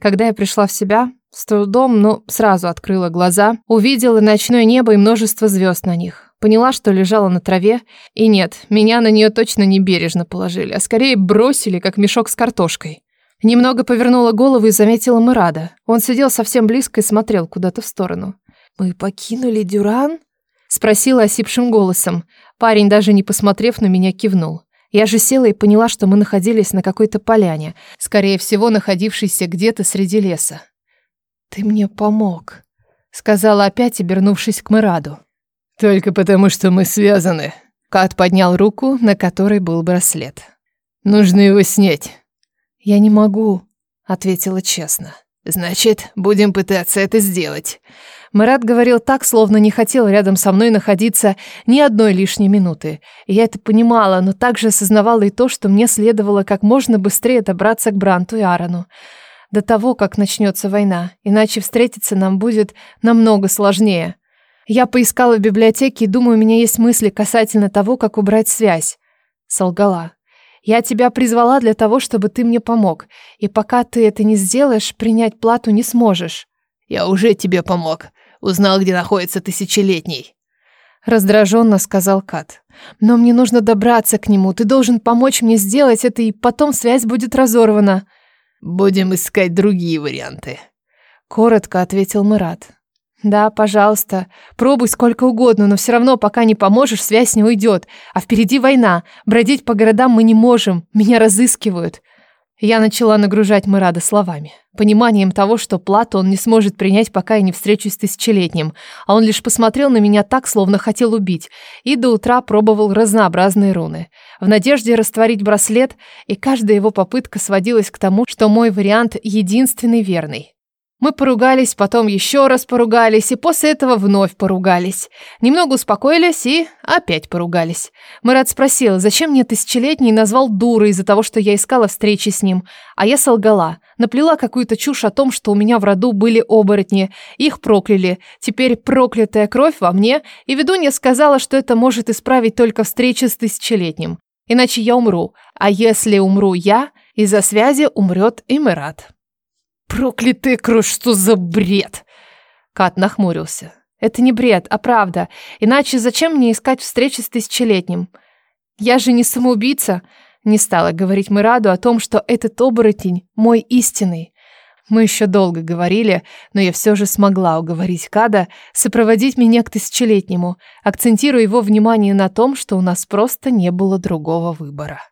Когда я пришла в себя, с трудом, но сразу открыла глаза, увидела ночное небо и множество звезд на них. Поняла, что лежала на траве, и нет, меня на нее точно не бережно положили, а скорее бросили, как мешок с картошкой. Немного повернула голову и заметила Мирада. Он сидел совсем близко и смотрел куда-то в сторону. «Мы покинули Дюран?» — спросила осипшим голосом. Парень, даже не посмотрев на меня, кивнул. Я же села и поняла, что мы находились на какой-то поляне, скорее всего, находившейся где-то среди леса. «Ты мне помог», — сказала опять, обернувшись к Мираду. «Только потому, что мы связаны». Кат поднял руку, на которой был браслет. «Нужно его снять». «Я не могу», — ответила честно. «Значит, будем пытаться это сделать». Марат говорил так, словно не хотел рядом со мной находиться ни одной лишней минуты. Я это понимала, но также осознавала и то, что мне следовало как можно быстрее добраться к Бранту и Арану. До того, как начнется война, иначе встретиться нам будет намного сложнее. Я поискала в библиотеке и думаю, у меня есть мысли касательно того, как убрать связь. Солгала. Я тебя призвала для того, чтобы ты мне помог. И пока ты это не сделаешь, принять плату не сможешь». «Я уже тебе помог. Узнал, где находится тысячелетний». Раздраженно сказал Кат. «Но мне нужно добраться к нему. Ты должен помочь мне сделать это, и потом связь будет разорвана». «Будем искать другие варианты», — коротко ответил Мират. «Да, пожалуйста. Пробуй сколько угодно, но все равно, пока не поможешь, связь не уйдет. А впереди война. Бродить по городам мы не можем. Меня разыскивают». Я начала нагружать Мирада словами, пониманием того, что плату он не сможет принять, пока я не встречусь с тысячелетним, а он лишь посмотрел на меня так, словно хотел убить, и до утра пробовал разнообразные руны, в надежде растворить браслет, и каждая его попытка сводилась к тому, что мой вариант единственный верный. Мы поругались, потом еще раз поругались, и после этого вновь поругались. Немного успокоились и опять поругались. Марат спросил, зачем мне тысячелетний назвал дурой из-за того, что я искала встречи с ним. А я солгала, наплела какую-то чушь о том, что у меня в роду были оборотни. Их прокляли. Теперь проклятая кровь во мне, и ведунья сказала, что это может исправить только встреча с тысячелетним. Иначе я умру. А если умру я, из-за связи умрет и Марат. «Проклятый кровь, что за бред!» Кат нахмурился. «Это не бред, а правда. Иначе зачем мне искать встречи с тысячелетним? Я же не самоубийца!» Не стала говорить Мираду о том, что этот оборотень мой истинный. Мы еще долго говорили, но я все же смогла уговорить Када сопроводить меня к тысячелетнему, акцентируя его внимание на том, что у нас просто не было другого выбора.